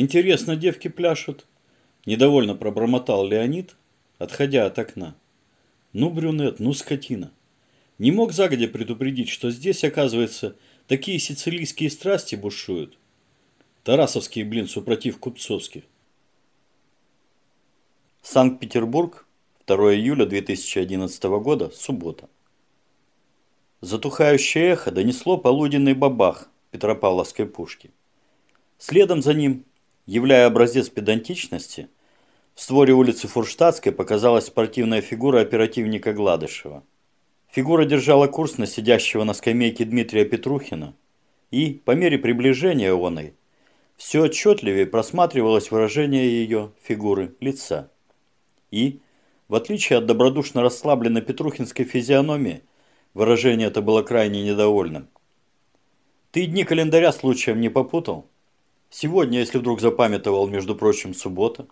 Интересно, девки пляшут. Недовольно пробормотал Леонид, отходя от окна. Ну, брюнет, ну, скотина. Не мог загодя предупредить, что здесь, оказывается, такие сицилийские страсти бушуют. Тарасовский, блин, супротив купцовских. Санкт-Петербург, 2 июля 2011 года, суббота. Затухающее эхо донесло полуденный бабах Петропавловской пушки. Следом за ним, являя образец педантичности, в створе улицы Фурштадтской показалась спортивная фигура оперативника Гладышева. Фигура держала курс на сидящего на скамейке Дмитрия Петрухина, и, по мере приближения оной, все отчетливее просматривалось выражение ее фигуры лица. И, в отличие от добродушно расслабленной петрухинской физиономии, выражение это было крайне недовольным. «Ты дни календаря случаем не попутал? Сегодня, если вдруг запамятовал, между прочим, суббота.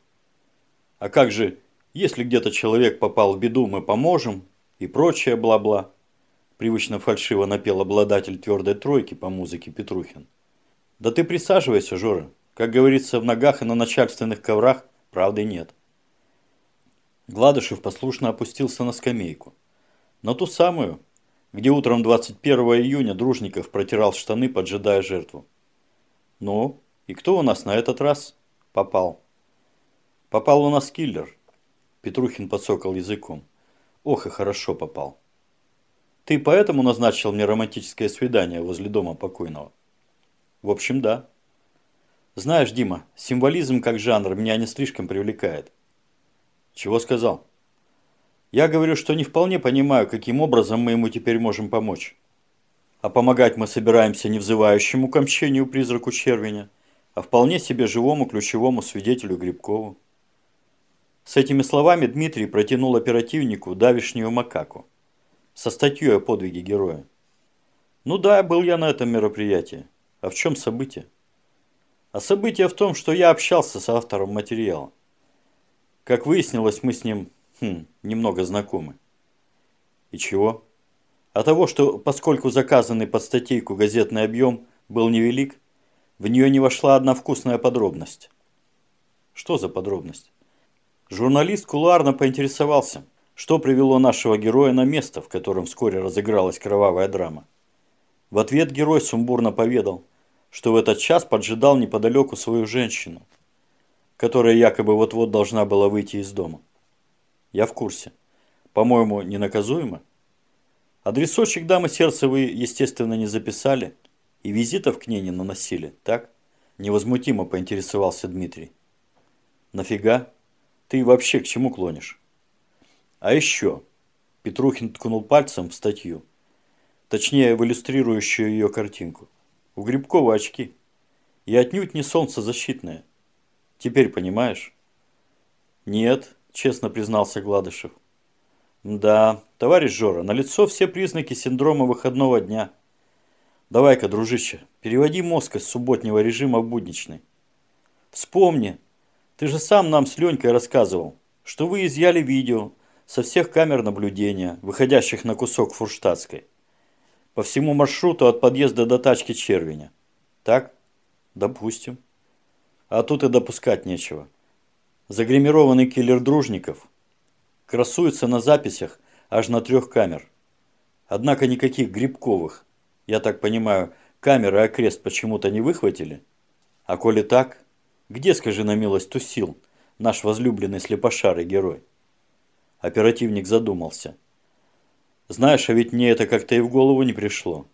А как же, если где-то человек попал в беду, мы поможем и прочее бла-бла?» Привычно фальшиво напел обладатель твердой тройки по музыке Петрухин. «Да ты присаживайся, Жора. Как говорится, в ногах и на начальственных коврах правды нет». Гладышев послушно опустился на скамейку. На ту самую, где утром 21 июня Дружников протирал штаны, поджидая жертву. «Ну, и кто у нас на этот раз?» «Попал». «Попал у нас киллер», – Петрухин подсокал языком. «Ох и хорошо попал». «Ты поэтому назначил мне романтическое свидание возле дома покойного?» «В общем, да». «Знаешь, Дима, символизм как жанр меня не слишком привлекает. Чего сказал? Я говорю, что не вполне понимаю, каким образом мы ему теперь можем помочь. А помогать мы собираемся не взывающему к призраку червеня, а вполне себе живому ключевому свидетелю Грибкову. С этими словами Дмитрий протянул оперативнику давишнюю макаку со статьей о подвиге героя. Ну да, был я на этом мероприятии. А в чем событие? А событие в том, что я общался с автором материала. Как выяснилось, мы с ним хм, немного знакомы. И чего? А того, что поскольку заказанный под статейку газетный объем был невелик, в нее не вошла одна вкусная подробность. Что за подробность? Журналист кулуарно поинтересовался, что привело нашего героя на место, в котором вскоре разыгралась кровавая драма. В ответ герой сумбурно поведал, что в этот час поджидал неподалеку свою женщину – которая якобы вот-вот должна была выйти из дома. Я в курсе. По-моему, ненаказуемо. Адресочек дамы сердца вы, естественно, не записали и визитов к ней не наносили, так? Невозмутимо поинтересовался Дмитрий. Нафига? Ты вообще к чему клонишь? А еще, Петрухин ткнул пальцем в статью, точнее в иллюстрирующую ее картинку. У Грибкова очки. И отнюдь не солнцезащитные. Теперь понимаешь? Нет, честно признался Гладышев. Да, товарищ Жора, налицо все признаки синдрома выходного дня. Давай-ка, дружище, переводи мозг из субботнего режима в будничный. Вспомни, ты же сам нам с Ленькой рассказывал, что вы изъяли видео со всех камер наблюдения, выходящих на кусок Фурштадтской. По всему маршруту от подъезда до тачки Червеня. Так? Допустим. А тут и допускать нечего. Загримированный киллер Дружников красуется на записях аж на трех камер. Однако никаких Грибковых, я так понимаю, камеры окрест почему-то не выхватили. А коли так, где, скажи на милость, тусил наш возлюбленный слепошарый герой? Оперативник задумался. Знаешь, а ведь мне это как-то и в голову не пришло.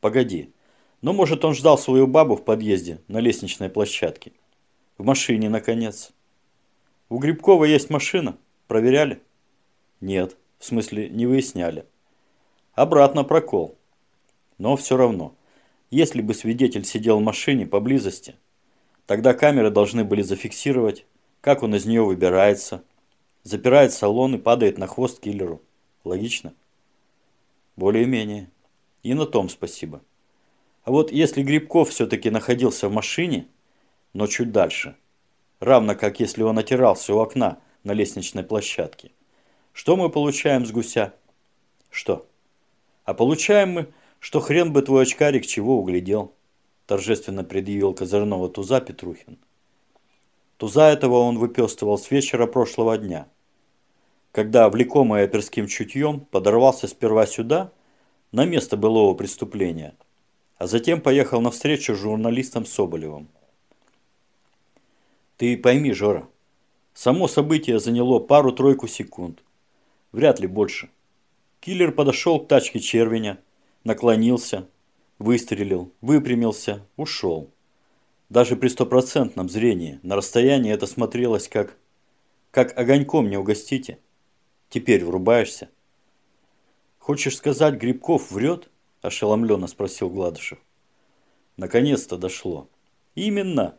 Погоди, ну, может он ждал свою бабу в подъезде на лестничной площадке. В машине, наконец. У Грибкова есть машина? Проверяли? Нет, в смысле не выясняли. Обратно прокол. Но все равно, если бы свидетель сидел в машине поблизости, тогда камеры должны были зафиксировать, как он из нее выбирается, запирает салон и падает на хвост киллеру. Логично? Более-менее. И на том спасибо. А вот если Грибков все-таки находился в машине, но чуть дальше. Равно как если он отирался у окна на лестничной площадке. Что мы получаем с гуся? Что? А получаем мы, что хрен бы твой очкарик чего углядел, торжественно предъявил козырного туза Петрухин. Туза этого он выпестывал с вечера прошлого дня, когда, влекомый оперским чутьем, подорвался сперва сюда, на место былого преступления, а затем поехал навстречу с журналистом Соболевым. Ты пойми, Жора, само событие заняло пару-тройку секунд, вряд ли больше. Киллер подошел к тачке Червеня, наклонился, выстрелил, выпрямился, ушел. Даже при стопроцентном зрении на расстоянии это смотрелось как... Как огоньком не угостите. Теперь врубаешься. Хочешь сказать, Грибков врет? Ошеломленно спросил Гладышев. Наконец-то дошло. Именно.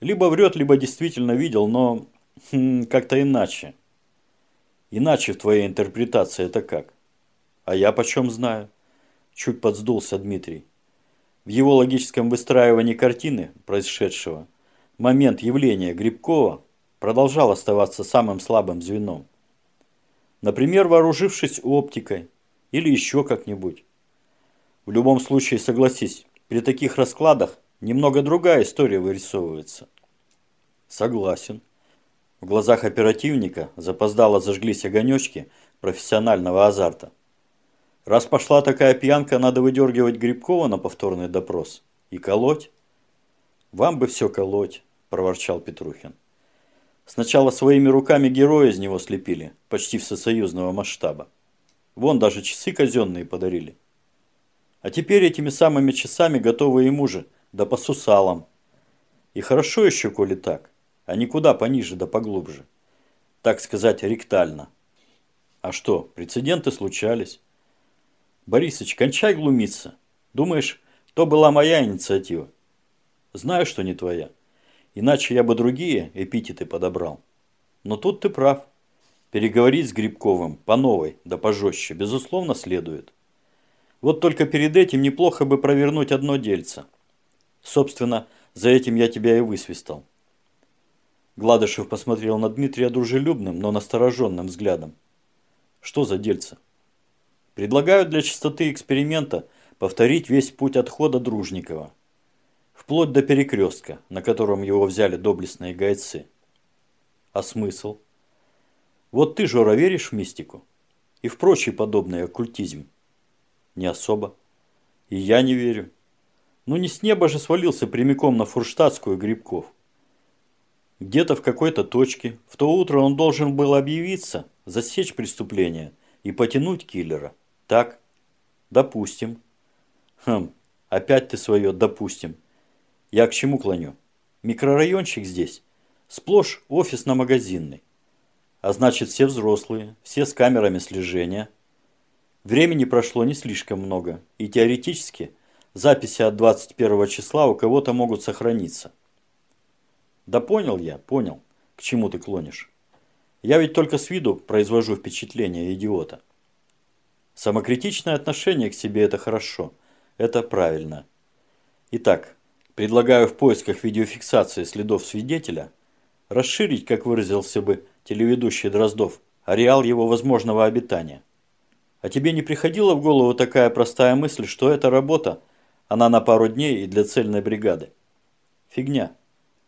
Либо врет, либо действительно видел, но хм, как-то иначе. Иначе в твоей интерпретации это как? А я почем знаю? Чуть подсдулся Дмитрий. В его логическом выстраивании картины происшедшего момент явления Грибкова продолжал оставаться самым слабым звеном. Например, вооружившись оптикой или еще как-нибудь. В любом случае, согласись, при таких раскладах немного другая история вырисовывается. Согласен. В глазах оперативника запоздало зажглись огонечки профессионального азарта. Раз пошла такая пьянка, надо выдергивать Грибкова на повторный допрос. И колоть? Вам бы все колоть, проворчал Петрухин. Сначала своими руками героя из него слепили, почти всесоюзного масштаба. Вон даже часы казенные подарили. А теперь этими самыми часами готовы ему же, да по сусалам. И хорошо еще, коли так, а никуда пониже да поглубже. Так сказать, ректально. А что, прецеденты случались. Борисыч, кончай глумиться. Думаешь, то была моя инициатива? Знаю, что не твоя. Иначе я бы другие эпитеты подобрал. Но тут ты прав. Переговорить с Грибковым по новой, да пожестче, безусловно, следует. Вот только перед этим неплохо бы провернуть одно дельце. Собственно, за этим я тебя и высвистал. Гладышев посмотрел на Дмитрия дружелюбным, но настороженным взглядом. Что за дельце? Предлагаю для чистоты эксперимента повторить весь путь отхода Дружникова. Вплоть до перекрестка, на котором его взяли доблестные гайцы. А смысл? Вот ты, Жора, веришь в мистику? И в прочий подобный оккультизм? Не особо. И я не верю. Ну не с неба же свалился прямиком на Фурштадтскую Грибков. Где-то в какой-то точке в то утро он должен был объявиться, засечь преступление и потянуть киллера. Так, допустим. Хм, опять ты свое «допустим». Я к чему клоню? Микрорайончик здесь. Сплошь офисно-магазинный. А значит, все взрослые, все с камерами слежения. Времени прошло не слишком много, и теоретически записи от 21 числа у кого-то могут сохраниться. Да понял я, понял, к чему ты клонишь. Я ведь только с виду произвожу впечатление идиота. Самокритичное отношение к себе – это хорошо, это правильно. Итак, предлагаю в поисках видеофиксации следов свидетеля расширить, как выразился бы телеведущий Дроздов, ареал его возможного обитания. А тебе не приходила в голову такая простая мысль, что эта работа, она на пару дней и для цельной бригады? Фигня.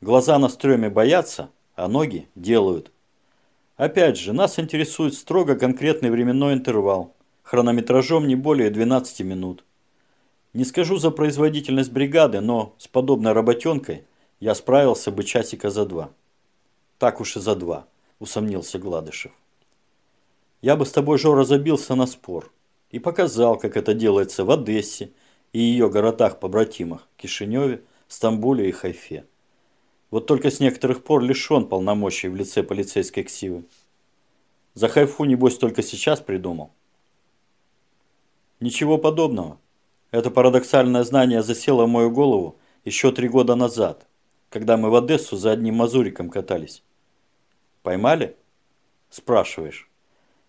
Глаза на стреме боятся, а ноги делают. Опять же, нас интересует строго конкретный временной интервал – хронометражом не более 12 минут. Не скажу за производительность бригады, но с подобной работенкой я справился бы часика за два. Так уж и за два, усомнился Гладышев. Я бы с тобой, Жора, забился на спор и показал, как это делается в Одессе и ее городах-побратимах, Кишиневе, Стамбуле и Хайфе. Вот только с некоторых пор лишен полномочий в лице полицейской ксивы. За Хайфу, небось, только сейчас придумал. Ничего подобного. Это парадоксальное знание засело в мою голову еще три года назад, когда мы в Одессу за одним мазуриком катались. Поймали? Спрашиваешь.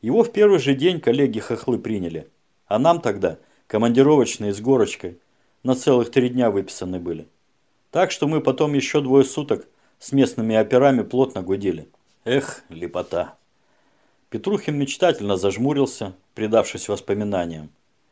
Его в первый же день коллеги-хохлы приняли, а нам тогда командировочные с горочкой на целых три дня выписаны были. Так что мы потом еще двое суток с местными операми плотно гудели. Эх, лепота. Петрухин мечтательно зажмурился, предавшись воспоминаниям.